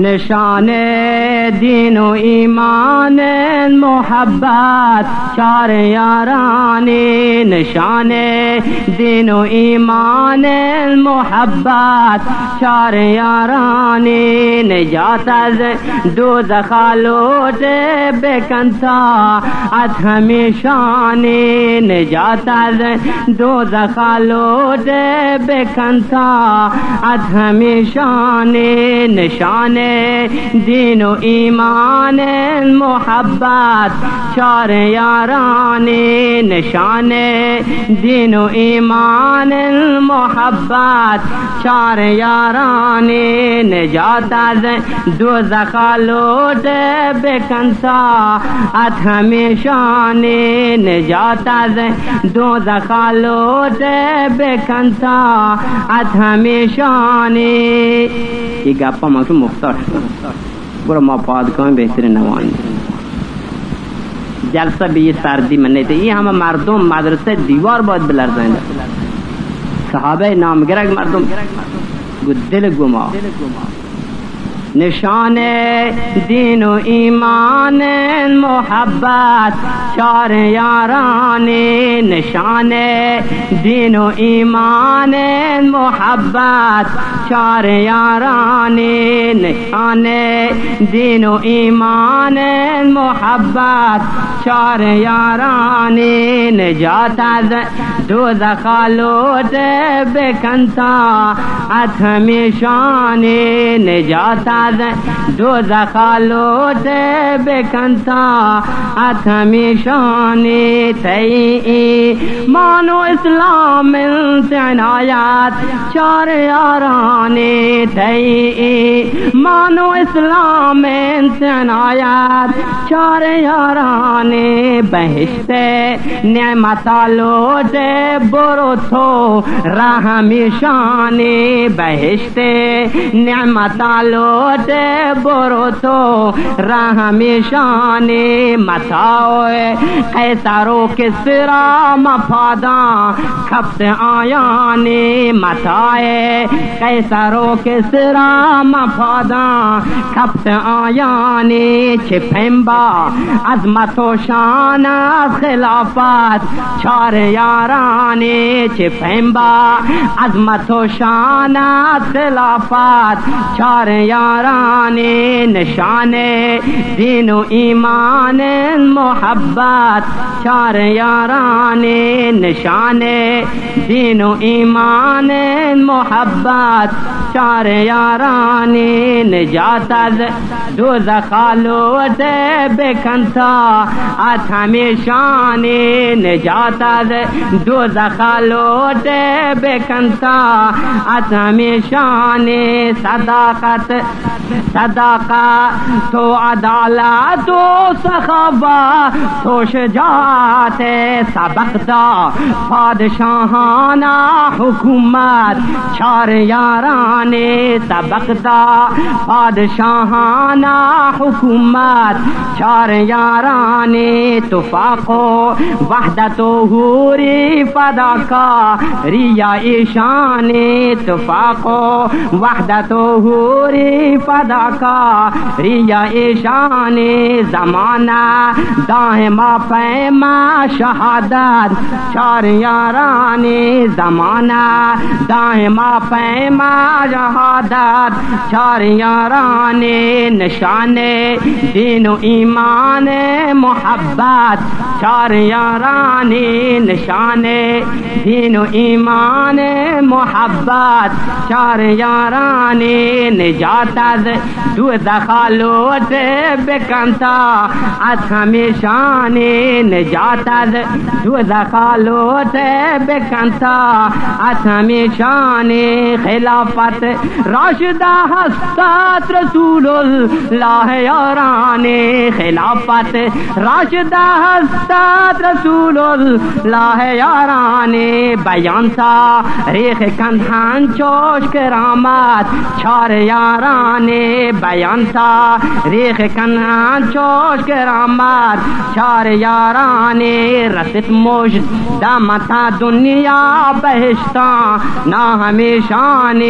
نشان دین و ایمان محبت چار یارانی. نشان دین و ایمان محبت چار یارانی. نجات از دو زخالوت بکنتا از همیشانی نجات از دو زخالوت بکنتا از همیشانی نشان دین و ایمان محبت چار یارانی نشان. دین و ایمان محبت چار یارانی نجات از دو زخالوت بکنسا. ات ہمیشانی نجات از دو زخالوت بکنسا. ات ہمیشانی یہ گپا ما مختار برو ما پادگاه بهترین نوان۔ جلسہ بھی یہ سردی من تھے۔ یہ همه مردم مدرسہ دیوار بہت باید بلرزن صحابه نامگرگ مردم۔ گو دل گما نشان دین و ایمان محبت چار یارانی نشان دین و ایمان محبت چار یارانی نشان دین و ایمان محبت چار یارانی نجات از دو زخالوت بکنتا ات ہمیشانی نجات از دو تے بکنتا ات همیشانی تی مانو و اسلام عنایت چار یارانی تی مانو اسلام اسلام عنایت چار یارانی بهشت نعمتالوت برو تو رحمی شانی بهشت نعمتالو لوٹ برو تو رحمیشانی متاؤ قیسرو کسرا مفاداں کھپت آیانی متائے قیسرو کسرا مفاداں کھپت آیانی چھپمبا۔ عظمت و شان خلافت چار یارانی چھپمبا۔ عظمت و شان خلافت چار یار یارانی نشان دین و ایمان محبت چار یارانی نشان دین و ایمان محبت چار یارانی نجات از دو زخالوت بکنتا ات ہمیشانی نجات از دو زخالوت بکنتا ات ہمیشانی صداقت صداقت تو عدالت تو سخاوت تو شجاعت سبقتا پادشاہانہ حکومت، چار یارانی سبقتا پادشاہانہ حکومت، چار یارانی تفاق و وحدت و حوری فدا کا ریا ایشانی تفاق و وحدت و حوری فدا کا، ریا ایشانی زمانہ دائیں ما پیما شہادت، چار یارانی زمانہ دائیں ما پیما شہادت، چار یارانی نشان، دین و ایمان محبت، چار یارانی نشان، دین و ایمان محبت، چار یارانی نجات از دو زخالوت بکنتا از ہمیشانی نجات از دو زخالوت بکنتا از ہمیشانی خلافت۔ راشدہ ہستات رسول اللہ یارانی خلافت۔ راشدہ ہستات رسول اللہ یارانی بیان سا۔ ریخ کندھان چوش کرامات، چار یاران زمان بیان تا ریخ آن چوش کرامات چار یاران رسید مجد دمتا دنیا بهشتا نا همیشان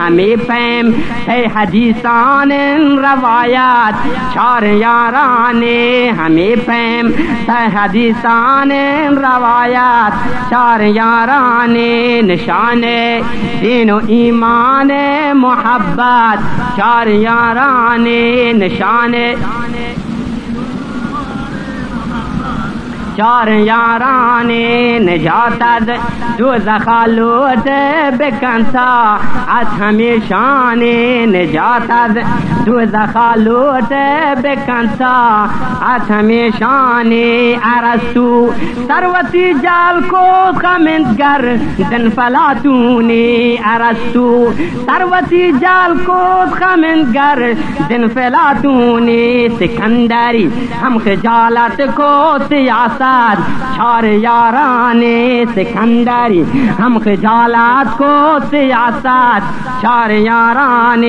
همی پم پی حدیثان روایات چار یاران همی پم پی حدیثان روایات چار یاران نشان دین و ایمان محبت. چار چار یارانے نشانے چار یاران نجات دو زخالوت بکنسا از ہمیشان نجات دو زخالوت بکنسا از ہمیشان ارستو سروتی جال کو خمندگر دن فلاتونی ارستو سروتی جال کو خمندگر دن فلاتونی سکندری، ہم خجالت کو سیاست چار یاران سکندری ہم خجالات کو سیاست۔ چار یاران،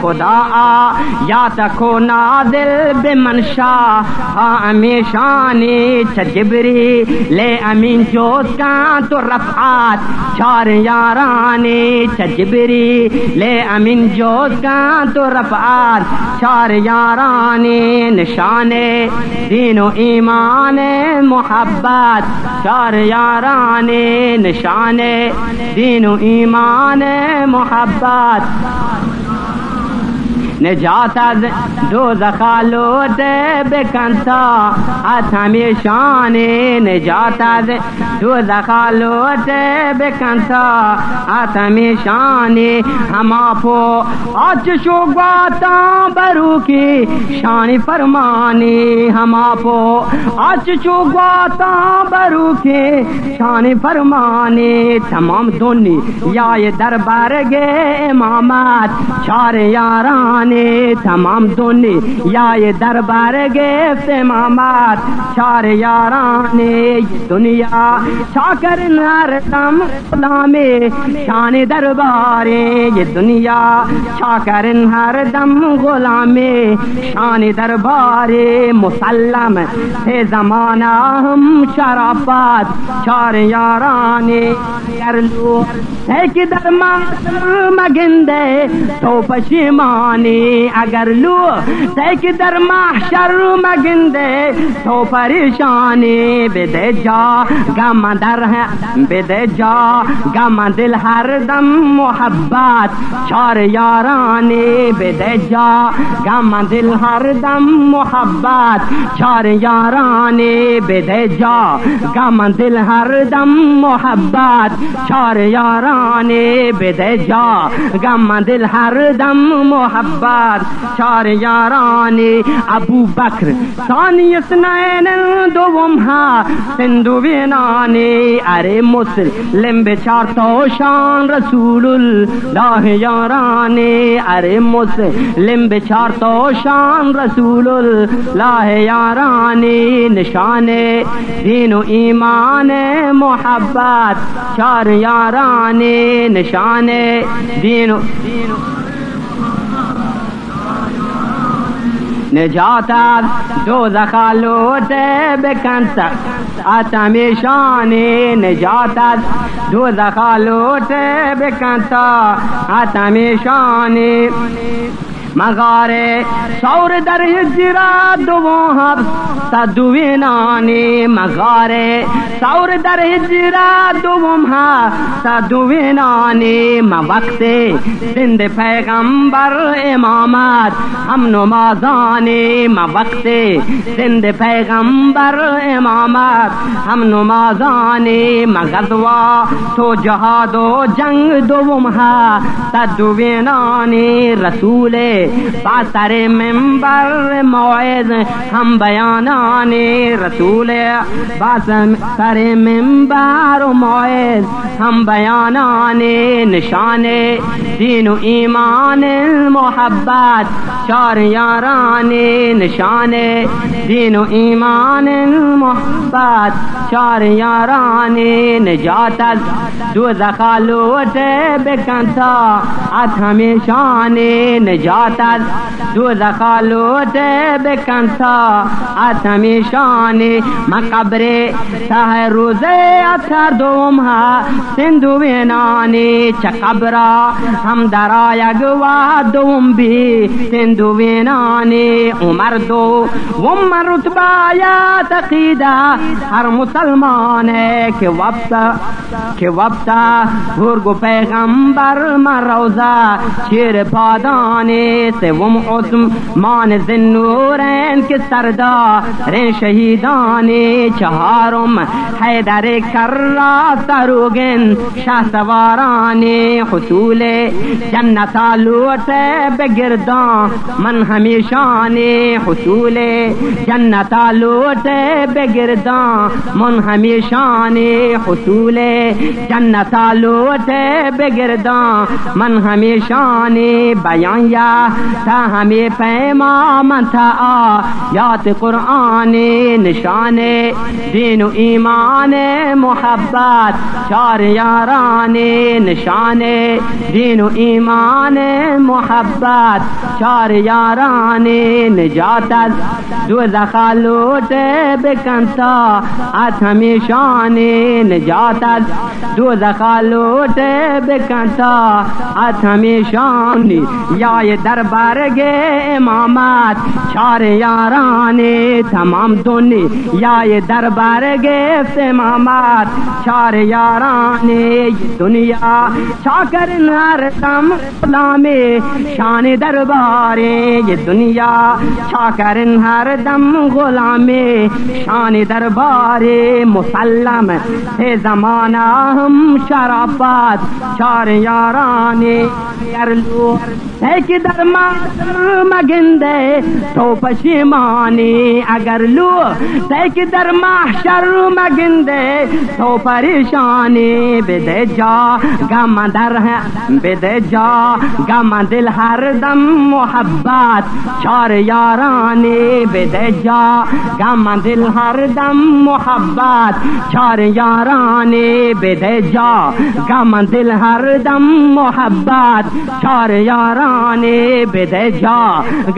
خدا آ، یا تکو نادل بے منشا۔ امیشان چجبری لے امین جوت کا تو رفعات۔ چار یاران چجبری لے امین جوت کا تو رفعات۔ چار یاران نشان دین و ایمان محبت چار یاران نشان دین و ایمان محبت. نجات از دو زخالوت بکنسا از همیشان نجات از دو زخالوت بکنسا از همیشان ہما پو. آج شو گواتا برو کی شان فرمانی ہما پو. آج شو گواتا برو کی شان فرمانی. تمام دنی یا دربار گے امامات چار یاران تمام دنی یا یہ دربار گفت امامات چار یاران دنیا چاکر نر دم غلام شان دربار یہ دنیا چاکر ہر دم غلام شان دربار مسلم سے زمانہ ہم شرافات، چار یاران کر لو ہے کہ درمان مگندے، تو پشیمانی اگر لو تیک در محشر مگندے، تو پریشانی بدے جا گم در ہے بدے جا گم دل ہر دم محبت، چار یارانی بدے جا گم دل ہر دم محبت، چار یارانی بدے جا گم دل ہر دم محبت، چار یارانی بدے جا گم دل ہر دم محبت چار یارانی ابو بکر، ثانی اسنین دوم ها سندو بینانی ارے مسلم بچار تو شان رسول اللہ یارانی ارے مسلم بچار تو شان رسول اللہ یارانی نشان دین و ایمان محبت، چار یارانی نشان دین و نجات از دوزخ آلود بکن سخت میشانی نجات از دوزخ آلود بکن سخت میشانی مغارے سور در ہجرا دو ہب سدوینانی مغارے سور در ہجرا دو ہا سدوینانی وقت زند پیغمبر امامت، ہم نمازانی وقت زند پیغمبر امامت، ہم نمازانی مغزوا تو جہاد و جنگ دو ہا سدوینانی رسول با سر منبر موعظ هم بیانان رسول با سر منبر و موعظ هم بیانان نشان دین و ایمان محبت چار یاران نشان دین و ایمان محبت چار یاران نجات از دو زخالوت بکن تا از همیشان نجات از دو زخالوت بکنتا ات ہمیشان مقبر تہ روز اتر دوم ها سندو وینانی چقبرا ہم درا گوا دوم بھی سندو وینانی عمر دو عمر رتبہ یا تقیدہ ہر مسلمان ہے کہ وقت کہ وقت بھرگ پیغمبر مروزہ چیر پادانے سوم عظم مان زنورند که سردار شهیدان چهارم. حیدر کرا سروگن شه سواران حصول جنتا لوت بگردان من همیشان حصول جنتا لوت بگردان من همیشان حصول جنتا لوت بگردان من همیشان بیان یا تا همه من تا یاد قرآن نشان دین و ایمان محبت چار یاران نشان دین و ایمان محبت چار یاران نجات از دو زخالوت بکنتا۔ از همیشان نجات از دو زخالوت بکنتا۔ از همیشان یای در دربار گے امامات، چار یاران تمام دنیا یا یہ دربار گے امامات، چار یاران دنیا چاکر ہر دم غلام شان دربار یہ دنیا چاکر ہر دم غلام شان دربار مسلم ہے زمانہ ہم شرافات، چار یاران کر لو ہے کہ درما مگندے تو پشیمانی اگر لو ہے کہ در محشر مگندے تو پریشانی بدے جا، گم در ہے، بدے جا، گم دل ہر دم محبت، چار یارانی بدے جا، گم دل ہر دم محبت، چار یارانی بدے جا، گم دل ہر دم محبت، چار یارانی بدے جا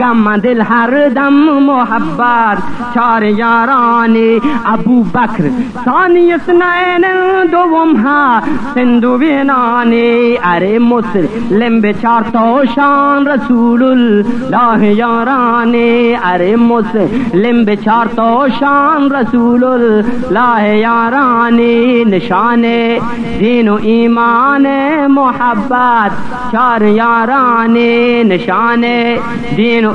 گم دل ہر دم محبت چار یارانی ابو بکر ثانی اسنین دوم ہا سندو بینانی ارے مسلم بچار تو شان رسول اللہ یارانی ارے مسلم بچار تو شان رسول اللہ یارانی نشان دین و ایمان محبت چار یارانی نشان شان دین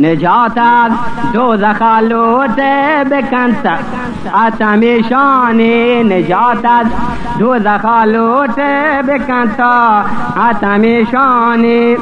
نجات از دو زخالوت بکنت آسام شانی نجات از دو زخالوت بکنت آسام شانی